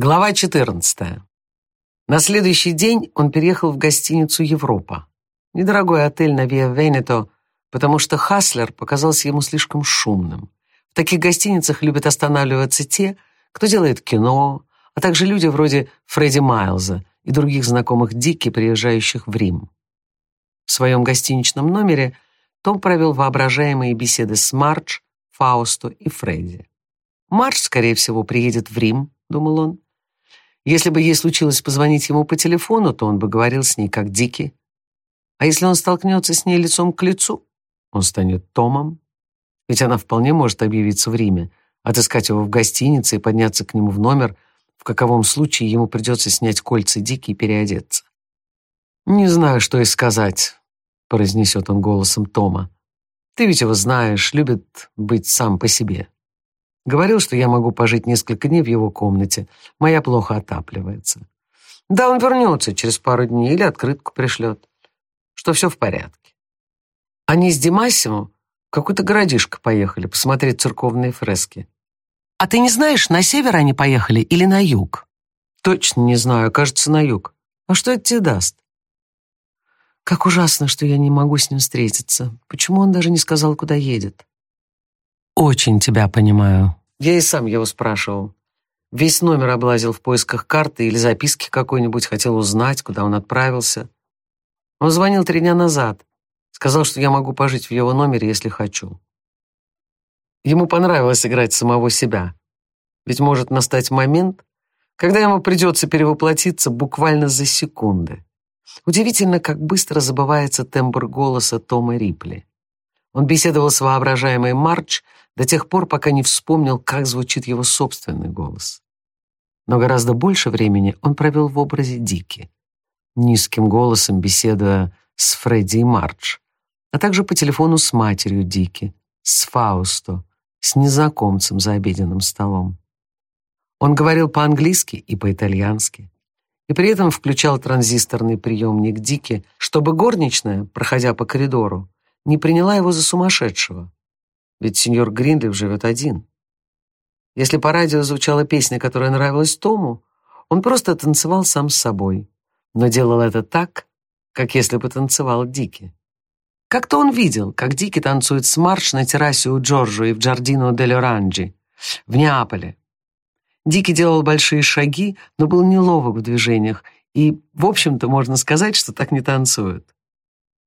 Глава 14. На следующий день он переехал в гостиницу «Европа». Недорогой отель на Виа Венето, потому что Хаслер показался ему слишком шумным. В таких гостиницах любят останавливаться те, кто делает кино, а также люди вроде Фредди Майлза и других знакомых Дики, приезжающих в Рим. В своем гостиничном номере том провел воображаемые беседы с Мардж, Фаусто и Фредди. Мардж, скорее всего, приедет в Рим, думал он, если бы ей случилось позвонить ему по телефону, то он бы говорил с ней как Дики. А если он столкнется с ней лицом к лицу, он станет Томом. Ведь она вполне может объявиться в Риме, отыскать его в гостинице и подняться к нему в номер, в каковом случае ему придется снять кольца Дики и переодеться. «Не знаю, что и сказать», — произнесет он голосом Тома. «Ты ведь его знаешь, любит быть сам по себе». Говорил, что я могу пожить несколько дней в его комнате. Моя плохо отапливается. Да, он вернется через пару дней или открытку пришлет, что все в порядке. Они с Димасимо в какой-то городишко поехали посмотреть церковные фрески. А ты не знаешь, на север они поехали или на юг? Точно не знаю, кажется, на юг. А что это тебе даст? Как ужасно, что я не могу с ним встретиться. Почему он даже не сказал, куда едет? Очень тебя понимаю. Я и сам его спрашивал. Весь номер облазил в поисках карты или записки какой-нибудь, хотел узнать, куда он отправился. Он звонил три дня назад. Сказал, что я могу пожить в его номере, если хочу. Ему понравилось играть самого себя. Ведь может настать момент, когда ему придется перевоплотиться буквально за секунды. Удивительно, как быстро забывается тембр голоса Тома Рипли. Он беседовал с воображаемой Марч до тех пор, пока не вспомнил, как звучит его собственный голос. Но гораздо больше времени он провел в образе Дики, низким голосом беседуя с Фредди и Мардж, а также по телефону с матерью Дики, с Фаусто, с незнакомцем за обеденным столом. Он говорил по-английски и по-итальянски, и при этом включал транзисторный приемник Дики, чтобы горничная, проходя по коридору, не приняла его за сумасшедшего. Ведь сеньор Гринлиф живет один. Если по радио звучала песня, которая нравилась Тому, он просто танцевал сам с собой, но делал это так, как если бы танцевал Дики. Как-то он видел, как Дики танцует с марш на террасе у Джорджо и в Джардино дель Оранджи, в Неаполе. Дики делал большие шаги, но был неловок в движениях, и, в общем-то, можно сказать, что так не танцуют.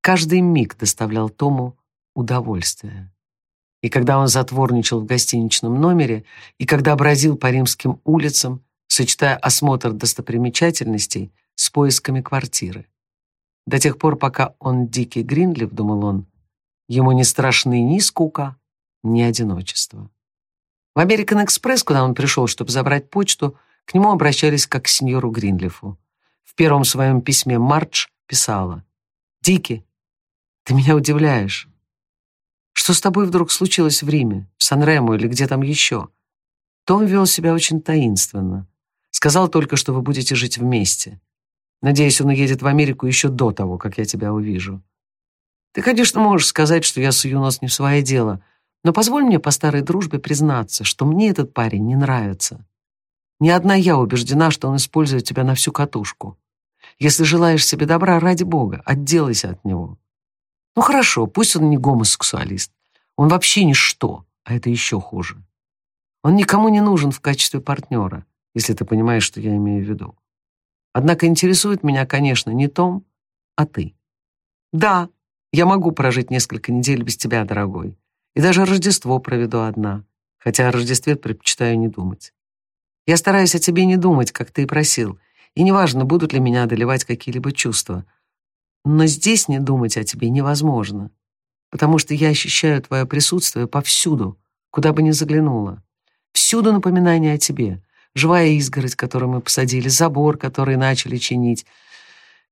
Каждый миг доставлял Тому удовольствие. И когда он затворничал в гостиничном номере, и когда бродил по римским улицам, сочетая осмотр достопримечательностей с поисками квартиры. До тех пор, пока он дикий Гринлиф, думал он, ему не страшны ни скука, ни одиночество. В American Express, куда он пришел, чтобы забрать почту, к нему обращались как к сеньору Гринлифу. В первом своем письме Мардж писала «Дики, ты меня удивляешь. Что с тобой вдруг случилось в Риме, в Сан-Ремо или где там еще? Том вел себя очень таинственно. Сказал только, что вы будете жить вместе. Надеюсь, он уедет в Америку еще до того, как я тебя увижу. Ты, конечно, можешь сказать, что я сую нос не в свое дело, но позволь мне по старой дружбе признаться, что мне этот парень не нравится. Ни одна я убеждена, что он использует тебя на всю катушку. Если желаешь себе добра, ради бога, отделайся от него. Ну хорошо, пусть он не гомосексуалист. Он вообще ничто, а это еще хуже. Он никому не нужен в качестве партнера, если ты понимаешь, что я имею в виду. Однако интересует меня, конечно, не Том, а ты. Да, я могу прожить несколько недель без тебя, дорогой. И даже Рождество проведу одна, хотя о Рождестве предпочитаю не думать. Я стараюсь о тебе не думать, как ты и просил, и неважно, будут ли меня одолевать какие-либо чувства — но здесь не думать о тебе невозможно, потому что я ощущаю твое присутствие повсюду, куда бы ни заглянула. Всюду напоминание о тебе, живая изгородь, которую мы посадили, забор, который начали чинить,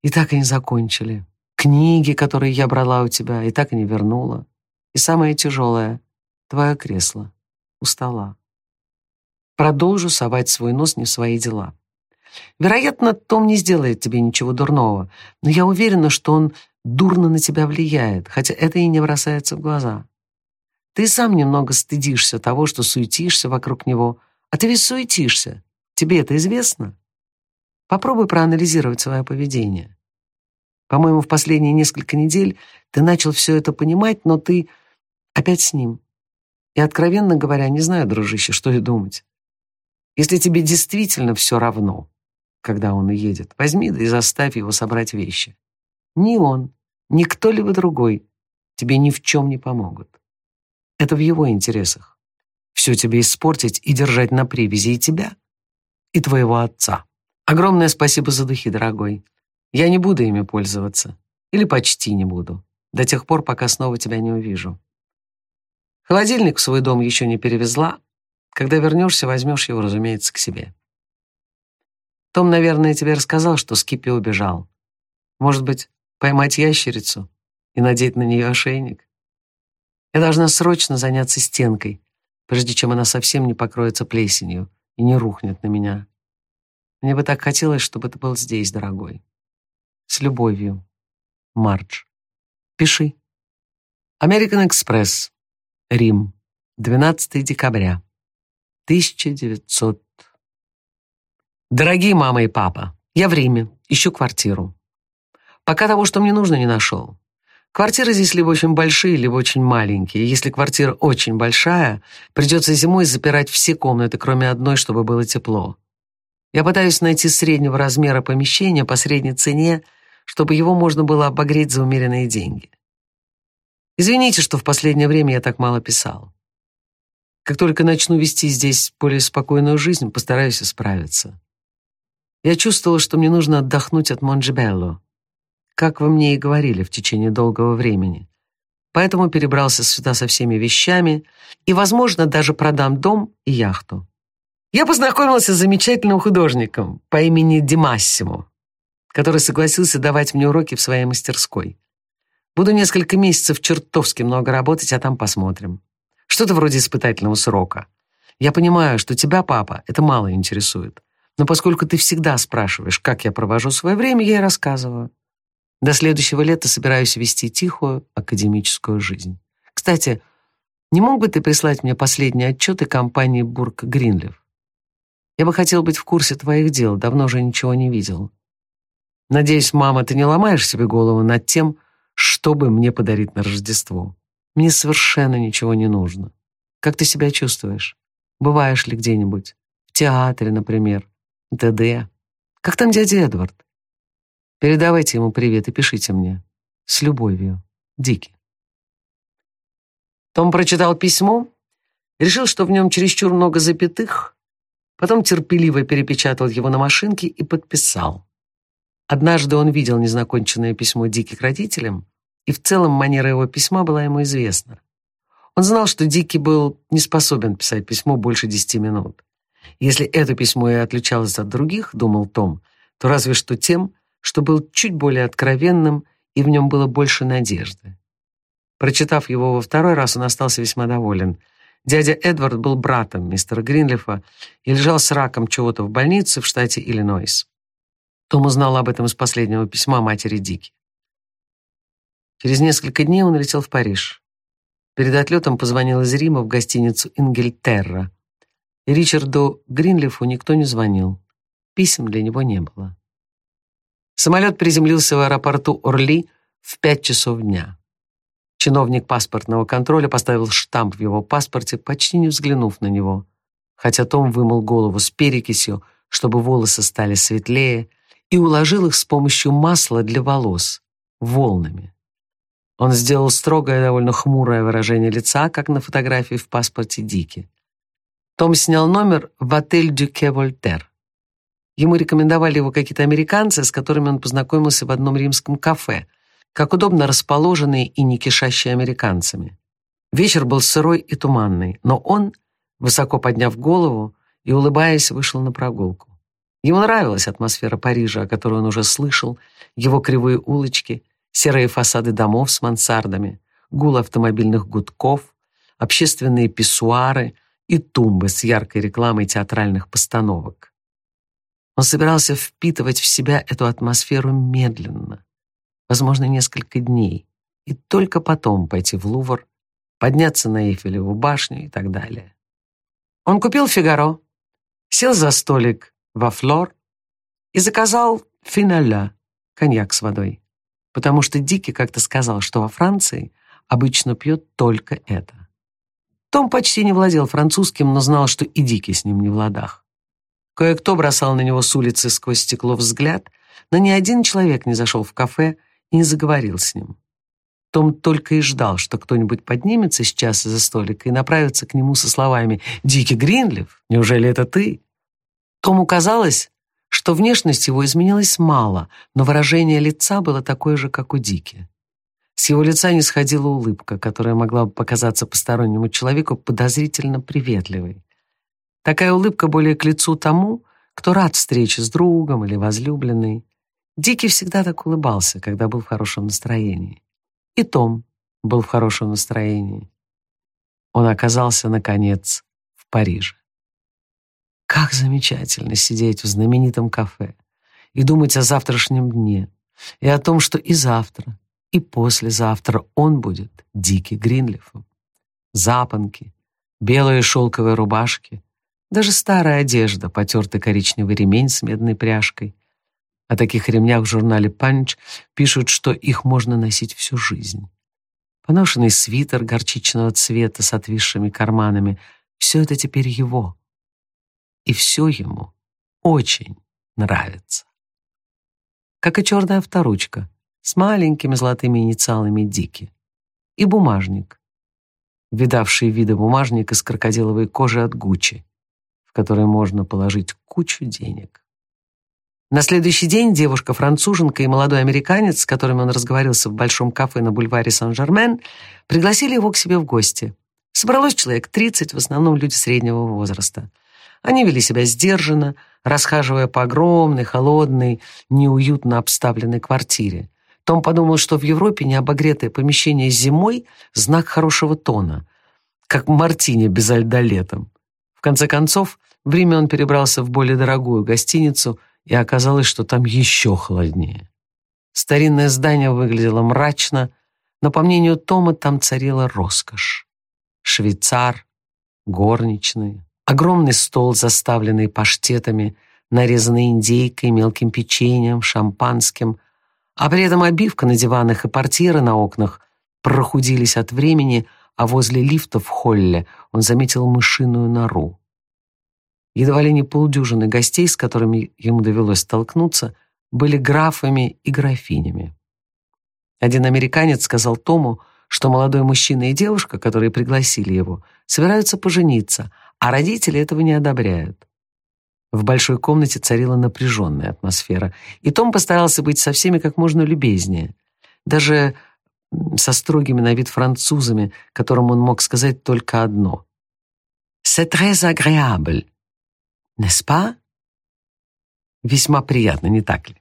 и так и не закончили. Книги, которые я брала у тебя, и так и не вернула. И самое тяжелое — твое кресло у стола. Продолжу совать свой нос не в свои дела. Вероятно, Том не сделает тебе ничего дурного, но я уверена, что он дурно на тебя влияет, хотя это и не бросается в глаза. Ты сам немного стыдишься того, что суетишься вокруг него, а ты ведь суетишься. Тебе это известно? Попробуй проанализировать свое поведение. По-моему, в последние несколько недель ты начал все это понимать, но ты опять с ним. И, откровенно говоря, не знаю, дружище, что и думать. Если тебе действительно все равно, когда он уедет, возьми да и заставь его собрать вещи. Ни он, ни кто-либо другой тебе ни в чем не помогут. Это в его интересах. Все тебе испортить и держать на привязи и тебя, и твоего отца. Огромное спасибо за духи, дорогой. Я не буду ими пользоваться. Или почти не буду. До тех пор, пока снова тебя не увижу. Холодильник в свой дом еще не перевезла. Когда вернешься, возьмешь его, разумеется, к себе. Том, наверное, тебе рассказал, что Скиппи убежал. Может быть, поймать ящерицу и надеть на нее ошейник? Я должна срочно заняться стенкой, прежде чем она совсем не покроется плесенью и не рухнет на меня. Мне бы так хотелось, чтобы ты был здесь, дорогой. С любовью, Мардж. Пиши. American Express, Рим, 12 декабря, 1900. Дорогие мама и папа, я в Риме, ищу квартиру. Пока того, что мне нужно, не нашел. Квартиры здесь либо очень большие, либо очень маленькие. Если квартира очень большая, придется зимой запирать все комнаты, кроме одной, чтобы было тепло. Я пытаюсь найти среднего размера помещения по средней цене, чтобы его можно было обогреть за умеренные деньги. Извините, что в последнее время я так мало писал. Как только начну вести здесь более спокойную жизнь, постараюсь исправиться. Я чувствовала, что мне нужно отдохнуть от Монджебелло, как вы мне и говорили в течение долгого времени. Поэтому перебрался сюда со всеми вещами и, возможно, даже продам дом и яхту. Я познакомился с замечательным художником по имени Димассимо, который согласился давать мне уроки в своей мастерской. Буду несколько месяцев чертовски много работать, а там посмотрим. Что-то вроде испытательного срока. Я понимаю, что тебя, папа, это мало интересует. Но поскольку ты всегда спрашиваешь, как я провожу свое время, я и рассказываю. До следующего лета собираюсь вести тихую академическую жизнь. Кстати, не мог бы ты прислать мне последние отчеты компании Бург Гринлев? Я бы хотел быть в курсе твоих дел, давно же ничего не видел. Надеюсь, мама, ты не ломаешь себе голову над тем, что бы мне подарить на Рождество. Мне совершенно ничего не нужно. Как ты себя чувствуешь? Бываешь ли где-нибудь? В театре, например? ДД? Как там дядя Эдвард? Передавайте ему привет и пишите мне. С любовью. Дики. Том прочитал письмо, решил, что в нем чересчур много запятых, Потом терпеливо перепечатал его на машинке и подписал. Однажды он видел незаконченное письмо Дики к родителям, и в целом манера его письма была ему известна. Он знал, что Дики был не способен писать письмо больше десяти минут. Если это письмо и отличалось от других, думал Том, то разве что тем, что был чуть более откровенным, и в нем было больше надежды. Прочитав его во второй раз, он остался весьма доволен – Дядя Эдвард был братом мистера Гринлифа и лежал с раком чего-то в больнице в штате Иллинойс. Том узнал об этом из последнего письма матери Дики. Через несколько дней он летел в Париж. Перед отлетом позвонил из Рима в гостиницу «Ингельтерра». Ричарду Гринлифу никто не звонил. Писем для него не было. Самолет приземлился в аэропорту Орли в пять часов дня. Чиновник паспортного контроля поставил штамп в его паспорте, почти не взглянув на него. Хотя Том вымыл голову с перекисью, чтобы волосы стали светлее, и уложил их с помощью масла для волос, волнами. Он сделал строгое, довольно хмурое выражение лица, как на фотографии в паспорте Дики. Том снял номер в отель «Дюке Вольтер». Ему рекомендовали его какие-то американцы, с которыми он познакомился в одном римском кафе – как удобно расположенные и не кишащие американцами. Вечер был сырой и туманный, но он, высоко подняв голову и улыбаясь, вышел на прогулку. Ему нравилась атмосфера Парижа, о которой он уже слышал, его кривые улочки, серые фасады домов с мансардами, гул автомобильных гудков, общественные писсуары и тумбы с яркой рекламой театральных постановок. Он собирался впитывать в себя эту атмосферу медленно, возможно, несколько дней, и только потом пойти в Лувр, подняться на Эйфелеву башню и так далее. Он купил «Фигаро», сел за столик во флор и заказал финаля, коньяк с водой, потому что Дики как-то сказал, что во Франции обычно пьет только это. Том почти не владел французским, но знал, что и Дики с ним не в ладах. Кое-кто бросал на него с улицы сквозь стекло взгляд, но ни один человек не зашел в кафе и не заговорил с ним. Том только и ждал, что кто-нибудь поднимется сейчас из-за столика и направится к нему со словами «Дики Гринлиф, неужели это ты?» Тому казалось, что внешность его изменилась мало, но выражение лица было такое же, как у Дики. С его лица не сходила улыбка, которая могла бы показаться постороннему человеку подозрительно приветливой. Такая улыбка более к лицу тому, кто рад встрече с другом или возлюбленной. Дикий всегда так улыбался, когда был в хорошем настроении. И Том был в хорошем настроении. Он оказался, наконец, в Париже. Как замечательно сидеть в знаменитом кафе и думать о завтрашнем дне, и о том, что и завтра, и послезавтра он будет Дикий Гринлифом. Запонки, белые шелковые рубашки, даже старая одежда, потертый коричневый ремень с медной пряжкой, о таких ремнях в журнале «Панч» пишут, что их можно носить всю жизнь. Поношенный свитер горчичного цвета с отвисшими карманами — все это теперь его. И все ему очень нравится. Как и черная авторучка с маленькими золотыми инициалами Дики. И бумажник. Видавший виды бумажник из крокодиловой кожи от Гуччи, в который можно положить кучу денег. На следующий день девушка-француженка и молодой американец, с которыми он разговорился в большом кафе на бульваре Сан-Жермен, пригласили его к себе в гости. Собралось человек 30, в основном люди среднего возраста. Они вели себя сдержанно, расхаживая по огромной, холодной, неуютно обставленной квартире. Том подумал, что в Европе необогретое помещение зимой — знак хорошего тона, как мартини без льда летом. В конце концов, в Риме он перебрался в более дорогую гостиницу — и оказалось, что там еще холоднее. Старинное здание выглядело мрачно, но, по мнению Тома, там царила роскошь. Швейцар, горничные, огромный стол, заставленный паштетами, нарезанный индейкой, мелким печеньем, шампанским, а при этом обивка на диванах и портьеры на окнах прохудились от времени, а возле лифта в холле он заметил мышиную нору. Едва ли не полдюжины гостей, с которыми ему довелось столкнуться, были графами и графинями. Один американец сказал Тому, что молодой мужчина и девушка, которые пригласили его, собираются пожениться, а родители этого не одобряют. В большой комнате царила напряженная атмосфера, и Том постарался быть со всеми как можно любезнее. Даже со строгими на вид французами, которым он мог сказать только одно. «C'est très agréable», Неспа? Весьма приятно, не так ли?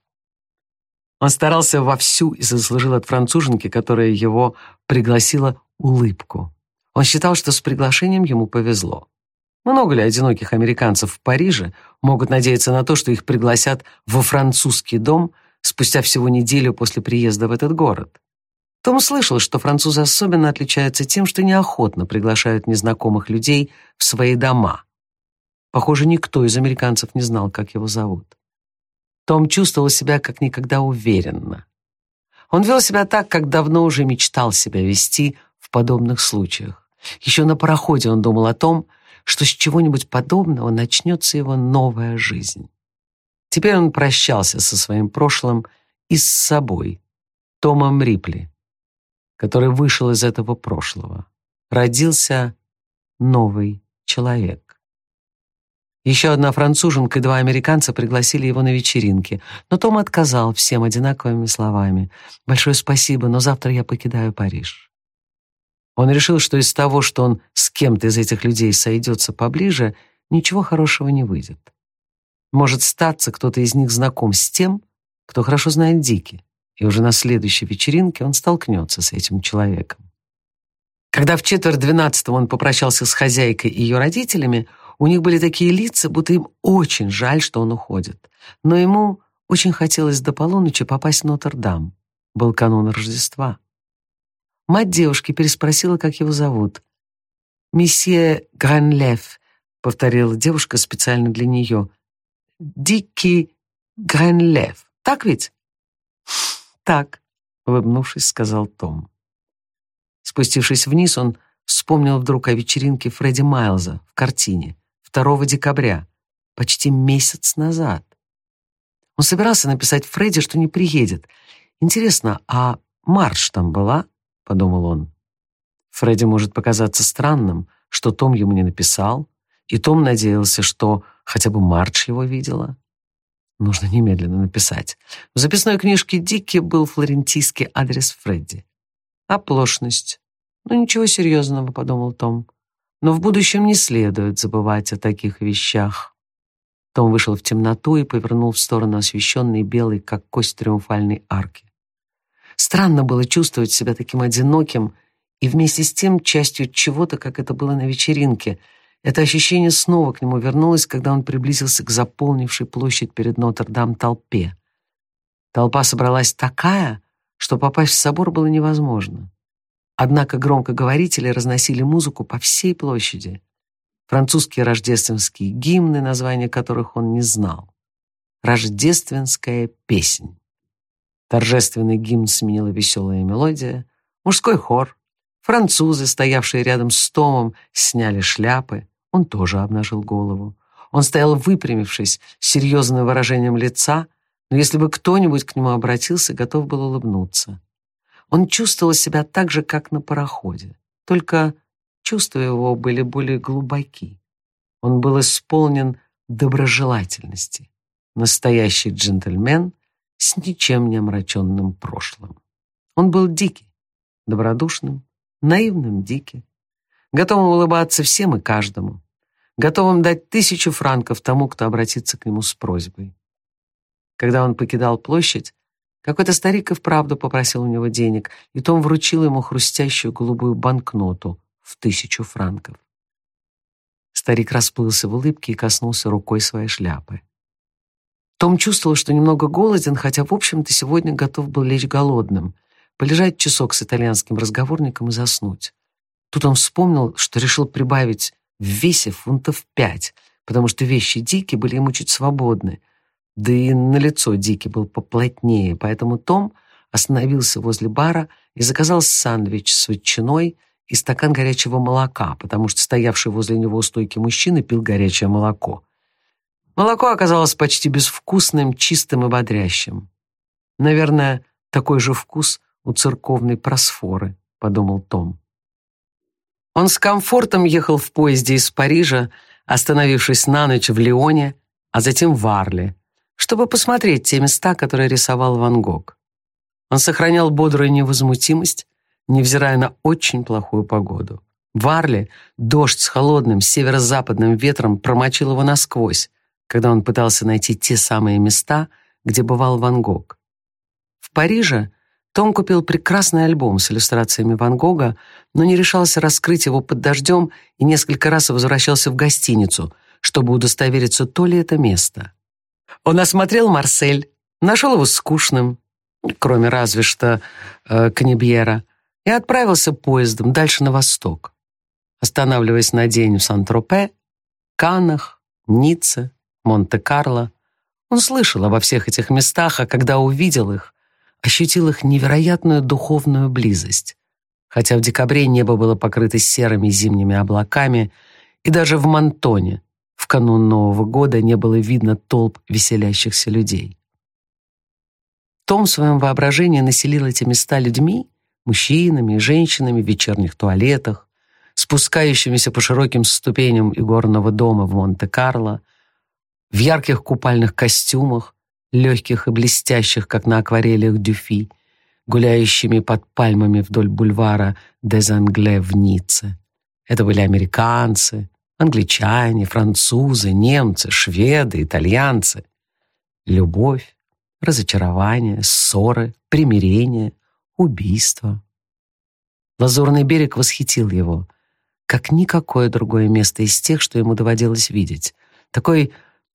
Он старался вовсю и заслужил от француженки, которая его пригласила, улыбку. Он считал, что с приглашением ему повезло. Много ли одиноких американцев в Париже могут надеяться на то, что их пригласят во французский дом спустя всего неделю после приезда в этот город? Том слышал, что французы особенно отличаются тем, что неохотно приглашают незнакомых людей в свои дома – Похоже, никто из американцев не знал, как его зовут. Том чувствовал себя как никогда уверенно. Он вел себя так, как давно уже мечтал себя вести в подобных случаях. Еще на пароходе он думал о том, что с чего-нибудь подобного начнется его новая жизнь. Теперь он прощался со своим прошлым и с собой, Томом Рипли, который вышел из этого прошлого. Родился новый человек. Еще одна француженка и два американца пригласили его на вечеринки, но Том отказал всем одинаковыми словами. «Большое спасибо, но завтра я покидаю Париж». Он решил, что из того, что он с кем-то из этих людей сойдется поближе, ничего хорошего не выйдет. Может статься, кто-то из них знаком с тем, кто хорошо знает Дики, и уже на следующей вечеринке он столкнется с этим человеком. Когда в четверть двенадцатого он попрощался с хозяйкой и ее родителями, у них были такие лица, будто им очень жаль, что он уходит. Но ему очень хотелось до полуночи попасть в Нотр-Дам. Был канун Рождества. Мать девушки переспросила, как его зовут. «Месье Гранлев», — повторила девушка специально для нее. «Дикий Гренлев, так ведь?» «Так», — улыбнувшись, сказал Том. Спустившись вниз, он вспомнил вдруг о вечеринке Фредди Майлза в картине 2 декабря, почти месяц назад. Он собирался написать Фредди, что не приедет. Интересно, а марш там была? Подумал он. Фредди может показаться странным, что Том ему не написал, и Том надеялся, что хотя бы Мардж его видела. Нужно немедленно написать. В записной книжке Дикки был флорентийский адрес Фредди. Оплошность. Ну, ничего серьезного, подумал Том. Но в будущем не следует забывать о таких вещах. Том вышел в темноту и повернул в сторону освещенной белой, как кость триумфальной арки. Странно было чувствовать себя таким одиноким и вместе с тем частью чего-то, как это было на вечеринке. Это ощущение снова к нему вернулось, когда он приблизился к заполнившей площадь перед Нотр-Дам толпе. Толпа собралась такая, что попасть в собор было невозможно. Однако громкоговорители разносили музыку по всей площади. Французские рождественские гимны, названия которых он не знал. Рождественская песнь. Торжественный гимн сменила веселая мелодия. Мужской хор. Французы, стоявшие рядом с Томом, сняли шляпы. Он тоже обнажил голову. Он стоял выпрямившись, с серьезным выражением лица, но если бы кто-нибудь к нему обратился, готов был улыбнуться. Он чувствовал себя так же, как на пароходе, только чувства его были более глубоки. Он был исполнен доброжелательности, настоящий джентльмен с ничем не омраченным прошлым. Он был дикий, добродушным, наивным дикий, готовым улыбаться всем и каждому, готовым дать тысячу франков тому, кто обратится к нему с просьбой. Когда он покидал площадь, какой-то старик и вправду попросил у него денег, и Том вручил ему хрустящую голубую банкноту в тысячу франков. Старик расплылся в улыбке и коснулся рукой своей шляпы. Том чувствовал, что немного голоден, хотя, в общем-то, сегодня готов был лечь голодным, полежать часок с итальянским разговорником и заснуть. Тут он вспомнил, что решил прибавить в весе фунтов пять, потому что вещи Дики были ему чуть свободны, да и на лицо Дики был поплотнее, поэтому Том остановился возле бара и заказал сандвич с ветчиной и стакан горячего молока, потому что стоявший возле него у стойки мужчина пил горячее молоко. Молоко оказалось почти безвкусным, чистым и бодрящим. «Наверное, такой же вкус у церковной просфоры», — подумал Том. Он с комфортом ехал в поезде из Парижа, остановившись на ночь в Лионе, а затем в Арле, чтобы посмотреть те места, которые рисовал Ван Гог. Он сохранял бодрую невозмутимость, невзирая на очень плохую погоду. В Арле дождь с холодным северо-западным ветром промочил его насквозь, когда он пытался найти те самые места, где бывал Ван Гог. В Париже том купил прекрасный альбом с иллюстрациями Ван Гога, но не решался раскрыть его под дождем и несколько раз возвращался в гостиницу, чтобы удостовериться, то ли это место. Он осмотрел Марсель, нашел его скучным, кроме разве что э, Канебьера, и отправился поездом дальше на восток, останавливаясь на день в Сан-Тропе, Каннах, Ницце, Монте-Карло. Он слышал обо всех этих местах, а когда увидел их, ощутил их невероятную духовную близость. Хотя в декабре небо было покрыто серыми зимними облаками, и даже в Монтоне, в канун Нового года не было видно толп веселящихся людей. Том в своем воображении населил эти места людьми, мужчинами и женщинами в вечерних туалетах, спускающимися по широким ступеням игорного дома в Монте-Карло, в ярких купальных костюмах, легких и блестящих, как на акварелях Дюфи, гуляющими под пальмами вдоль бульвара Дезангле в Ницце. Это были американцы, Англичане, французы, немцы, шведы, итальянцы. Любовь, разочарование, ссоры, примирение, убийство. Лазурный берег восхитил его, как никакое другое место из тех, что ему доводилось видеть. Такой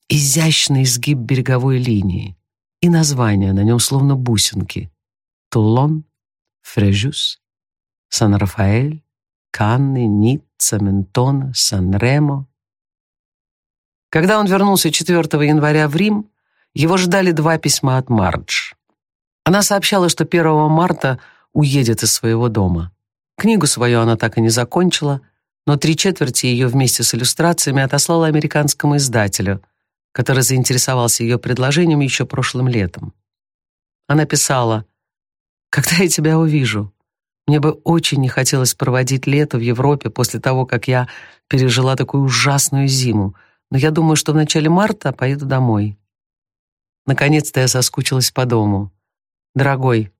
изящный изгиб береговой линии и названия на нем словно бусинки. Тулон, Фрежус, Сан-Рафаэль, Канны, Ницца, Ментона, Сан-Ремо. Когда он вернулся 4 января в Рим, его ждали два письма от Мардж. Она сообщала, что 1 марта уедет из своего дома. Книгу свою она так и не закончила, но три четверти ее вместе с иллюстрациями отослала американскому издателю, который заинтересовался ее предложением еще прошлым летом. Она писала, «Когда я тебя увижу? Мне бы очень не хотелось проводить лето в Европе после того, как я пережила такую ужасную зиму, но я думаю, что в начале марта поеду домой. Наконец-то я соскучилась по дому. Дорогой,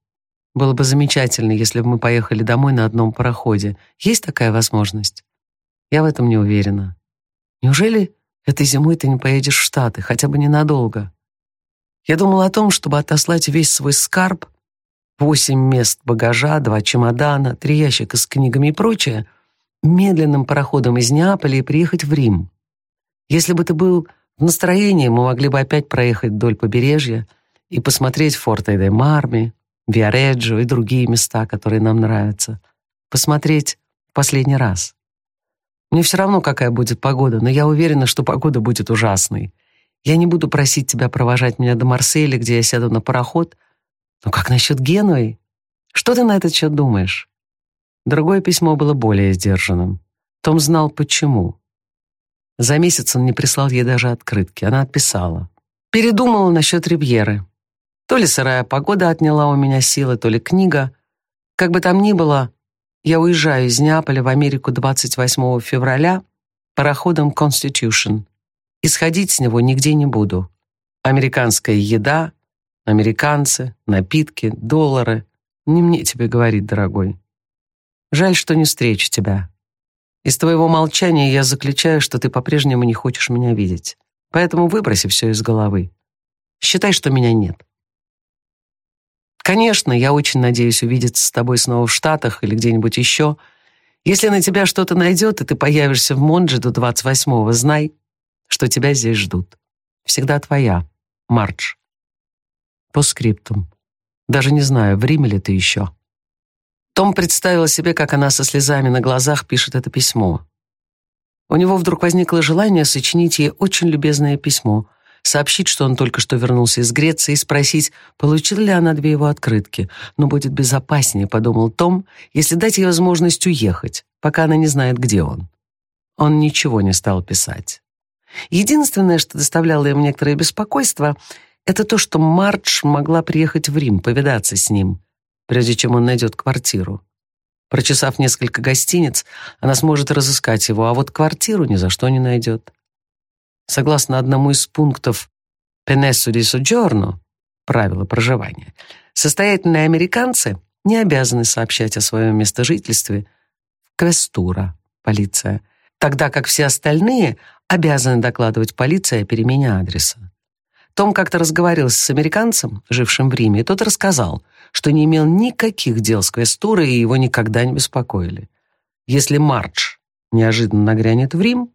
было бы замечательно, если бы мы поехали домой на одном пароходе. Есть такая возможность? Я в этом не уверена. Неужели этой зимой ты не поедешь в Штаты, хотя бы ненадолго? Я думала о том, чтобы отослать весь свой скарб, восемь мест багажа, два чемодана, три ящика с книгами и прочее, медленным пароходом из Неаполя и приехать в Рим. Если бы ты был в настроении, мы могли бы опять проехать вдоль побережья и посмотреть Форте де Марми, Виареджо и другие места, которые нам нравятся. Посмотреть в последний раз. Мне все равно, какая будет погода, но я уверена, что погода будет ужасной. Я не буду просить тебя провожать меня до Марселя, где я сяду на пароход. Но как насчет Генуи? Что ты на этот счет думаешь? Другое письмо было более сдержанным. Том знал, почему. За месяц он не прислал ей даже открытки. Она отписала. Передумала насчет Ривьеры. То ли сырая погода отняла у меня силы, то ли книга. Как бы там ни было, я уезжаю из Неаполя в Америку 28 февраля пароходом Constitution. И сходить с него нигде не буду. Американская еда, американцы, напитки, доллары. Не мне тебе говорить, дорогой. Жаль, что не встречу тебя. Из твоего молчания я заключаю, что ты по-прежнему не хочешь меня видеть. Поэтому выброси все из головы. Считай, что меня нет. Конечно, я очень надеюсь увидеться с тобой снова в Штатах или где-нибудь еще. Если на тебя что-то найдет, и ты появишься в Монже до 28-го, знай, что тебя здесь ждут. Всегда твоя, Мардж. По скриптум. Даже не знаю, в Риме ли ты еще. Том представил себе, как она со слезами на глазах пишет это письмо. У него вдруг возникло желание сочинить ей очень любезное письмо, сообщить, что он только что вернулся из Греции, и спросить, получила ли она две его открытки. Но будет безопаснее, подумал Том, если дать ей возможность уехать, пока она не знает, где он. Он ничего не стал писать. Единственное, что доставляло им некоторое беспокойство, это то, что Мардж могла приехать в Рим, повидаться с ним, прежде чем он найдет квартиру. Прочесав несколько гостиниц, она сможет разыскать его, а вот квартиру ни за что не найдет. Согласно одному из пунктов «Пенессу ди Соджорно» правила проживания, состоятельные американцы не обязаны сообщать о своем местожительстве в квестура, полиция, тогда как все остальные обязаны докладывать полиции о перемене адреса. Том как-то разговаривался с американцем, жившим в Риме, и тот рассказал, что не имел никаких дел с квестурой и его никогда не беспокоили. Если Мардж неожиданно нагрянет в Рим,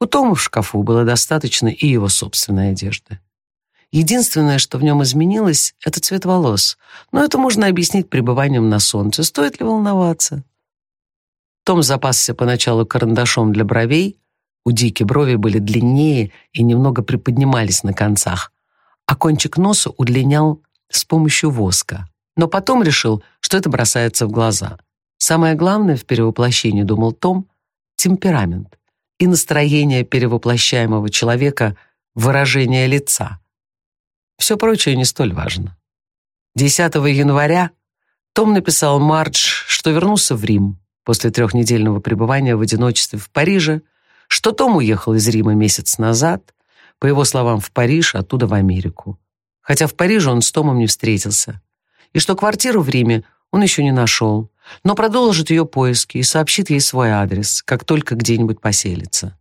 у Тома в шкафу было достаточно и его собственной одежды. Единственное, что в нем изменилось, это цвет волос, но это можно объяснить пребыванием на солнце. Стоит ли волноваться? Том запасся поначалу карандашом для бровей, у Дики брови были длиннее и немного приподнимались на концах, а кончик носа удлинял с помощью воска. Но потом решил, что это бросается в глаза. Самое главное в перевоплощении, думал Том, темперамент и настроение перевоплощаемого человека, выражение лица. Все прочее не столь важно. 10 января том написал Мардж, что вернулся в Рим после трехнедельного пребывания в одиночестве в Париже, что Том уехал из Рима месяц назад, по его словам, в Париж, оттуда в Америку. Хотя в Париже он с Томом не встретился. И что квартиру в Риме он еще не нашел, но продолжит ее поиски и сообщит ей свой адрес, как только где-нибудь поселится.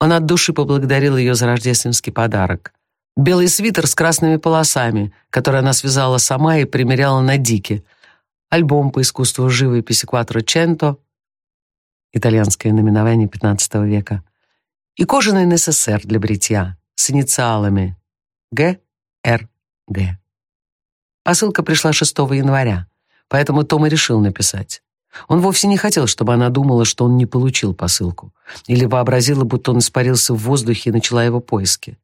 Он от души поблагодарил ее за рождественский подарок. Белый свитер с красными полосами, который она связала сама и примеряла на Дике, альбом по искусству живописи Кватроченто, итальянское наименование XV века, и кожаный НССР для бритья с инициалами Г. Р. Г. Посылка пришла 6 января. Поэтому Том и решил написать. Он вовсе не хотел, чтобы она думала, что он не получил посылку, или вообразила, будто он испарился в воздухе и начала его поиски.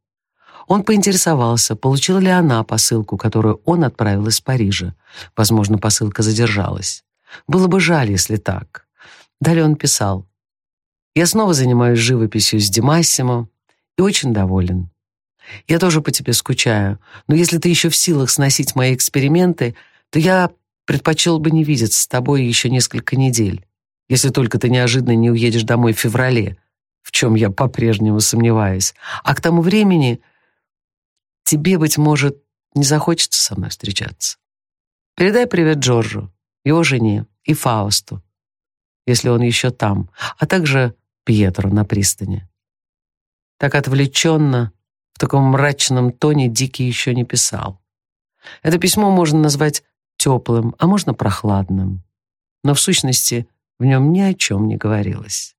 Он поинтересовался, получила ли она посылку, которую он отправил из Парижа. Возможно, посылка задержалась. Было бы жаль, если так. Далее он писал. «Я снова занимаюсь живописью с Димассимо и очень доволен. Я тоже по тебе скучаю, но если ты еще в силах сносить мои эксперименты, то я предпочел бы не видеться с тобой еще несколько недель, если только ты неожиданно не уедешь домой в феврале, в чем я по-прежнему сомневаюсь. А к тому времени тебе, быть может, не захочется со мной встречаться. Передай привет Джорджу, его жене и Фаусту, если он еще там, а также Пьетро на пристани. Так отвлеченно, в таком мрачном тоне Дикий еще не писал. Это письмо можно назвать теплым, а можно прохладным. Но в сущности в нем ни о чем не говорилось.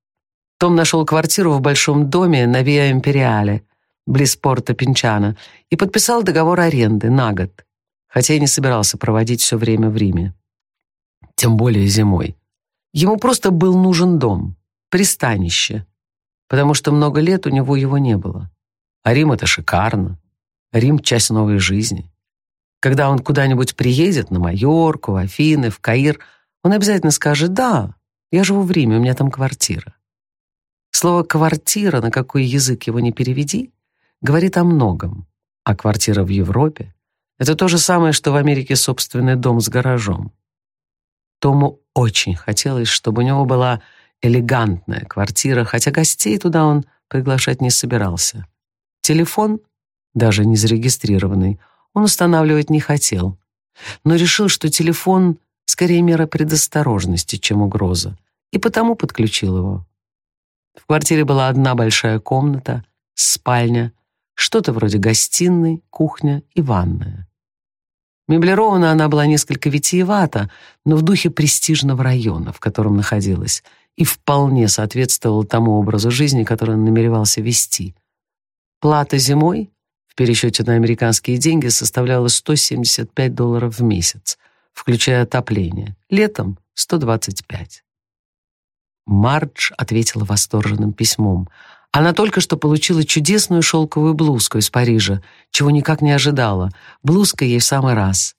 Том нашел квартиру в большом доме на Виа Империале, близ порта Пинчана, и подписал договор аренды на год, хотя и не собирался проводить все время в Риме. Тем более зимой. Ему просто был нужен дом, пристанище, потому что много лет у него его не было. А Рим — это шикарно. Рим — часть новой жизни. Когда он куда-нибудь приедет, на Майорку, в Афины, в Каир, он обязательно скажет «Да, я живу в Риме, у меня там квартира». Слово «квартира», на какой язык его не переведи, говорит о многом. А квартира в Европе — это то же самое, что в Америке собственный дом с гаражом. Тому очень хотелось, чтобы у него была элегантная квартира, хотя гостей туда он приглашать не собирался. Телефон, даже не зарегистрированный, он устанавливать не хотел, но решил, что телефон скорее мера предосторожности, чем угроза, и потому подключил его. В квартире была одна большая комната, спальня, что-то вроде гостиной, кухня и ванная. Меблирована она была несколько витиевата, но в духе престижного района, в котором находилась, и вполне соответствовала тому образу жизни, который он намеревался вести. Плата зимой пересчете на американские деньги составляла 175 долларов в месяц, включая отопление. Летом — 125. Мардж ответила восторженным письмом. Она только что получила чудесную шелковую блузку из Парижа, чего никак не ожидала. Блузка ей в самый раз.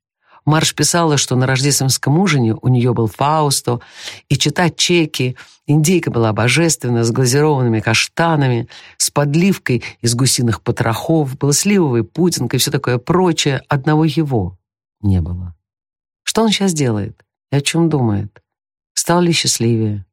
Марш писала, что на рождественском ужине у нее был Фаусто, и читать чеки, индейка была божественная, с глазированными каштанами, с подливкой из гусиных потрохов, был сливовый пудинг и все такое прочее, одного его не было. Что он сейчас делает и о чем думает? Стал ли счастливее?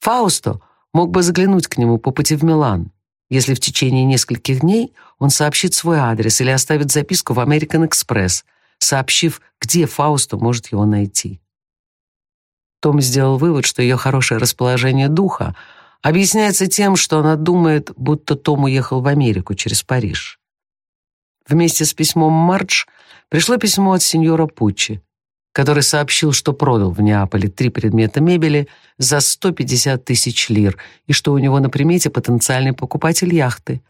Фаусто мог бы заглянуть к нему по пути в Милан, если в течение нескольких дней он сообщит свой адрес или оставит записку в American Express, сообщив, где Фаусту может его найти. Том сделал вывод, что ее хорошее расположение духа объясняется тем, что она думает, будто Том уехал в Америку через Париж. Вместе с письмом Мардж пришло письмо от сеньора Пуччи, который сообщил, что продал в Неаполе три предмета мебели за 150 тысяч лир и что у него на примете потенциальный покупатель яхты,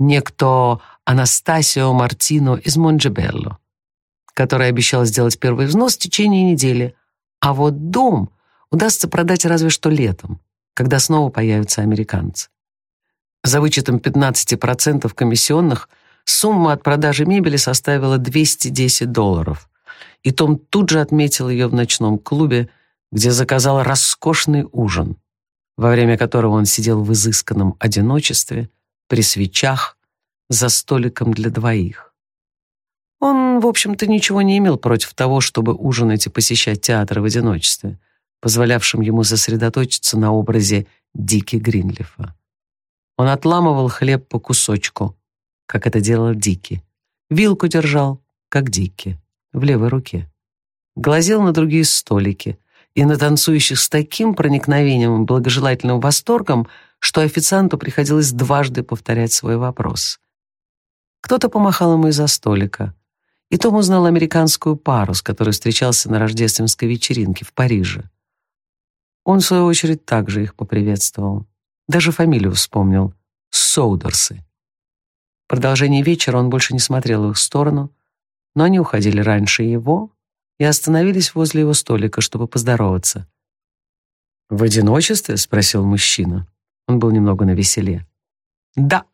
некто Анастасио Мартино из Монджебелло который обещал сделать первый взнос в течение недели. А вот дом удастся продать разве что летом, когда снова появятся американцы. За вычетом 15% комиссионных сумма от продажи мебели составила 210 долларов. И Том тут же отметил ее в ночном клубе, где заказал роскошный ужин, во время которого он сидел в изысканном одиночестве, при свечах, за столиком для двоих. Он, в общем-то, ничего не имел против того, чтобы ужинать и посещать театр в одиночестве, позволявшим ему сосредоточиться на образе Дики Гринлифа. Он отламывал хлеб по кусочку, как это делал Дики. Вилку держал, как Дики, в левой руке. Глазел на другие столики и на танцующих с таким проникновением и благожелательным восторгом, что официанту приходилось дважды повторять свой вопрос. Кто-то помахал ему из-за столика — и Том узнал американскую пару, с которой встречался на рождественской вечеринке в Париже. Он, в свою очередь, также их поприветствовал. Даже фамилию вспомнил — Соудерсы. В продолжении вечера он больше не смотрел в их сторону, но они уходили раньше его и остановились возле его столика, чтобы поздороваться. «В одиночестве?» — спросил мужчина. Он был немного навеселе. «Да.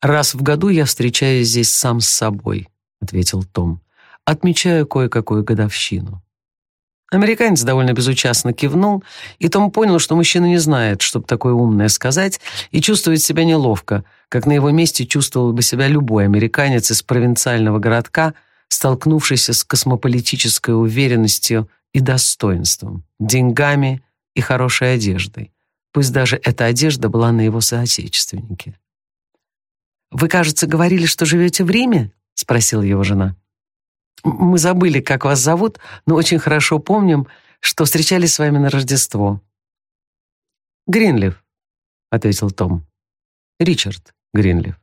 Раз в году я встречаюсь здесь сам с собой», — ответил Том. «Отмечаю кое-какую годовщину». Американец довольно безучастно кивнул, и Том понял, что мужчина не знает, чтобы такое умное сказать, и чувствует себя неловко, как на его месте чувствовал бы себя любой американец из провинциального городка, столкнувшийся с космополитической уверенностью и достоинством, деньгами и хорошей одеждой. Пусть даже эта одежда была на его соотечественнике. «Вы, кажется, говорили, что живете в Риме?» — спросила его жена. Мы забыли, как вас зовут, но очень хорошо помним, что встречались с вами на Рождество». «Гринлиф», — ответил Том. «Ричард Гринлиф».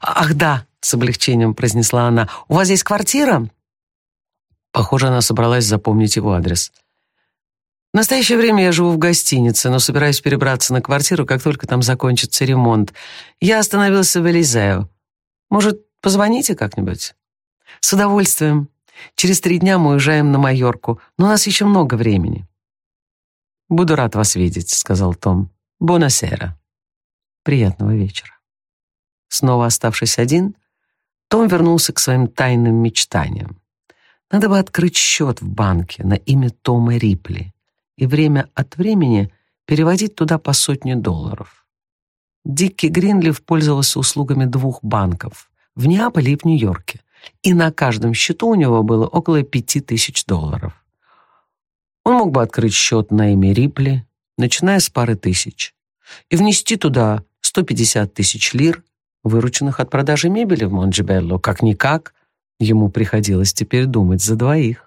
«Ах, да», — с облегчением произнесла она. «У вас здесь квартира?» Похоже, она собралась запомнить его адрес. В настоящее время я живу в гостинице, но собираюсь перебраться на квартиру, как только там закончится ремонт. Я остановился в Элизео. Может, позвоните как-нибудь?» «С удовольствием. Через три дня мы уезжаем на Майорку, но у нас еще много времени». «Буду рад вас видеть», — сказал Том. «Бонасера». «Приятного вечера». Снова оставшись один, том вернулся к своим тайным мечтаниям. Надо бы открыть счет в банке на имя Тома Рипли и время от времени переводить туда по сотне долларов. Дикки Гринлиф пользовался услугами двух банков — в Неаполе и в Нью-Йорке и на каждом счету у него было около пяти тысяч долларов. Он мог бы открыть счет на имя Рипли, начиная с пары тысяч, и внести туда 150 тысяч лир, вырученных от продажи мебели в Монджибелло. Как-никак, ему приходилось теперь думать за двоих.